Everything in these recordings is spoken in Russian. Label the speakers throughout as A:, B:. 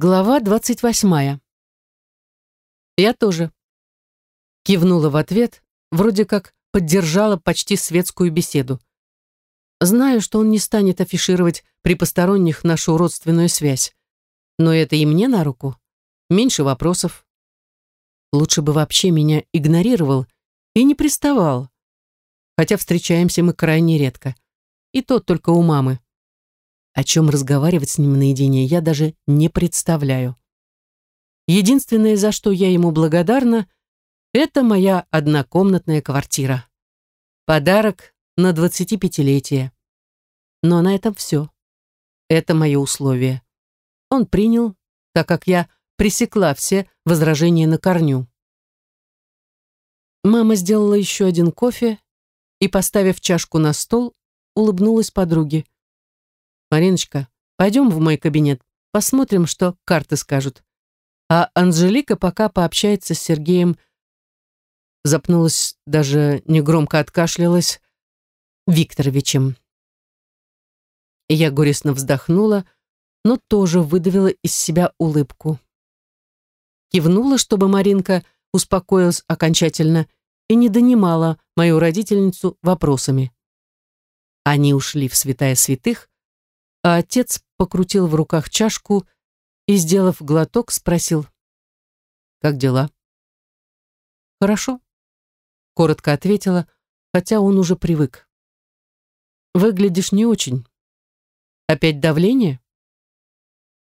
A: Глава двадцать восьмая. Я тоже. Кивнула в ответ, вроде как поддержала почти светскую беседу. Знаю, что он не станет афишировать при посторонних нашу родственную связь. Но это и мне на руку. Меньше вопросов. Лучше бы вообще меня игнорировал и не приставал. Хотя встречаемся мы крайне редко. И то только у мамы. О чем разговаривать с ним наедине, я даже не представляю. Единственное, за что я ему благодарна, это моя однокомнатная квартира. Подарок на 25-летие. Но на этом все. Это мое условие. Он принял, так как я пресекла все возражения на корню. Мама сделала еще один кофе и, поставив чашку на стол, улыбнулась подруге. «Мариночка, пойдем в мой кабинет, посмотрим, что карты скажут». А Анжелика пока пообщается с Сергеем, запнулась, даже негромко откашлялась, Викторовичем. Я горестно вздохнула, но тоже выдавила из себя улыбку. Кивнула, чтобы Маринка успокоилась окончательно и не донимала мою родительницу вопросами. Они ушли в святая святых, а отец покрутил в руках чашку и, сделав глоток, спросил, «Как дела?» «Хорошо», — коротко ответила, хотя он уже привык. «Выглядишь не очень. Опять давление?»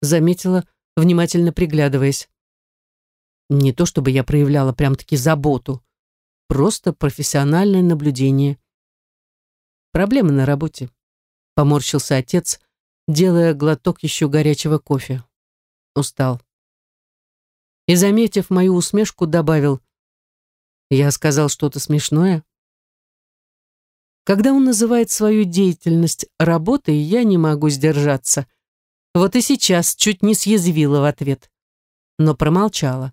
A: Заметила, внимательно приглядываясь. Не то чтобы я проявляла прям-таки заботу, просто профессиональное наблюдение. Проблемы на работе. Поморщился отец, делая глоток еще горячего кофе. Устал. И, заметив мою усмешку, добавил, «Я сказал что-то смешное?» Когда он называет свою деятельность работой, я не могу сдержаться. Вот и сейчас чуть не съязвила в ответ, но промолчала.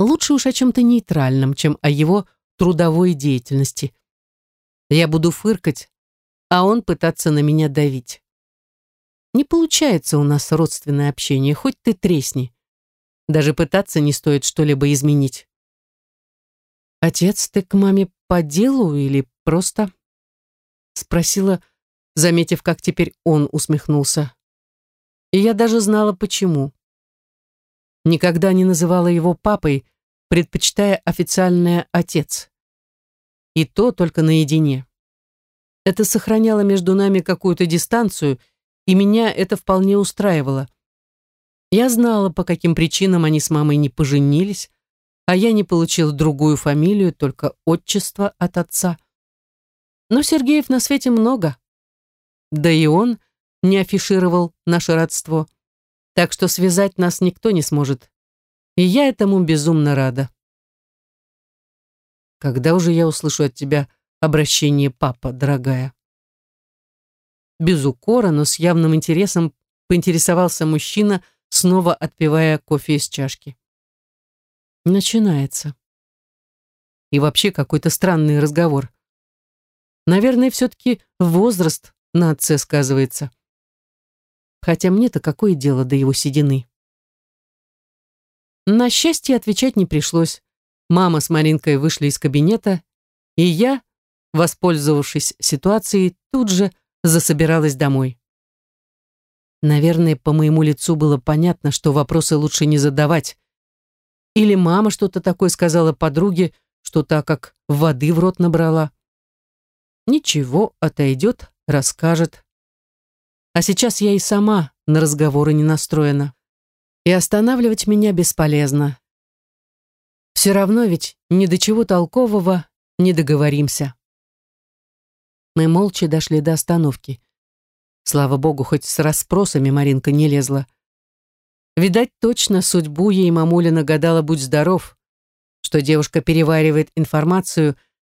A: Лучше уж о чем-то нейтральном, чем о его трудовой деятельности. Я буду фыркать, а он пытаться на меня давить. Не получается у нас родственное общение, хоть ты тресни. Даже пытаться не стоит что-либо изменить. «Отец, ты к маме по делу или просто?» Спросила, заметив, как теперь он усмехнулся. И я даже знала, почему. Никогда не называла его папой, предпочитая официальное «отец». И то только наедине. Это сохраняло между нами какую-то дистанцию, и меня это вполне устраивало. Я знала, по каким причинам они с мамой не поженились, а я не получил другую фамилию, только отчество от отца. Но Сергеев на свете много. Да и он не афишировал наше родство, так что связать нас никто не сможет. И я этому безумно рада. Когда уже я услышу от тебя обращение папа, дорогая. Без укора, но с явным интересом поинтересовался мужчина, снова отпивая кофе из чашки. Начинается. И вообще какой-то странный разговор. Наверное, все-таки возраст на отце сказывается. Хотя мне-то какое дело до его седины? На счастье отвечать не пришлось. Мама с Маринкой вышли из кабинета, и я, воспользовавшись ситуацией, тут же засобиралась домой. Наверное, по моему лицу было понятно, что вопросы лучше не задавать. Или мама что-то такое сказала подруге, что так как воды в рот набрала. Ничего, отойдет, расскажет. А сейчас я и сама на разговоры не настроена. И останавливать меня бесполезно. Все равно ведь ни до чего толкового не договоримся. Мы молча дошли до остановки. Слава богу, хоть с расспросами Маринка не лезла. Видать, точно судьбу ей мамуля нагадала «Будь здоров», что девушка переваривает информацию,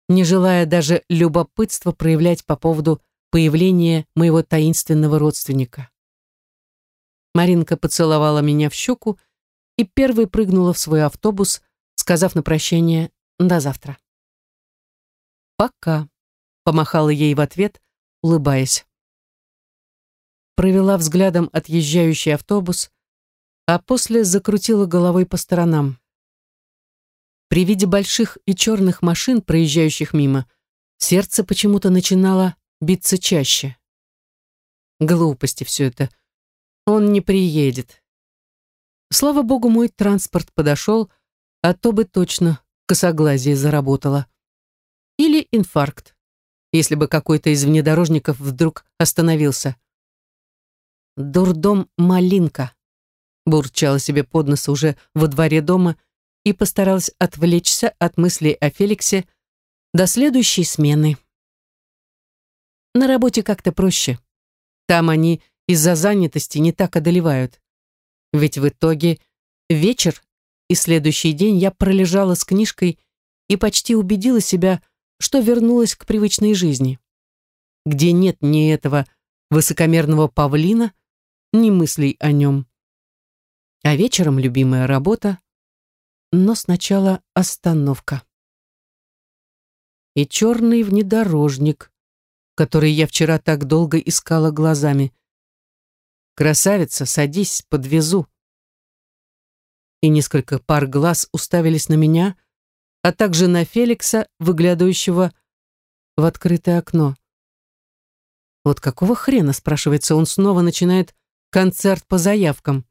A: не желая даже любопытства проявлять по поводу появления моего таинственного родственника. Маринка поцеловала меня в щеку и первой прыгнула в свой автобус, сказав на прощание «до завтра». «Пока», — помахала ей в ответ, улыбаясь. провела взглядом отъезжающий автобус, а после закрутила головой по сторонам. При виде больших и черных машин, проезжающих мимо, сердце почему-то начинало биться чаще. Глупости все это. Он не приедет. Слава богу, мой транспорт подошел, а то бы точно косоглазие заработало. Или инфаркт, если бы какой-то из внедорожников вдруг остановился. «Дурдом Малинка», бурчала себе под нос уже во дворе дома и постаралась отвлечься от мыслей о Феликсе до следующей смены. На работе как-то проще. Там они из-за занятости не так одолевают. Ведь в итоге вечер и следующий день я пролежала с книжкой и почти убедила себя, что вернулась к привычной жизни, где нет ни этого высокомерного павлина, ни мыслей о нем. А вечером любимая работа, но сначала остановка. И черный внедорожник, который я вчера так долго искала глазами. «Красавица, садись, подвезу». И несколько пар глаз уставились на меня, а также на Феликса, выглядывающего в открытое окно. Вот какого хрена, спрашивается, он снова начинает концерт по заявкам?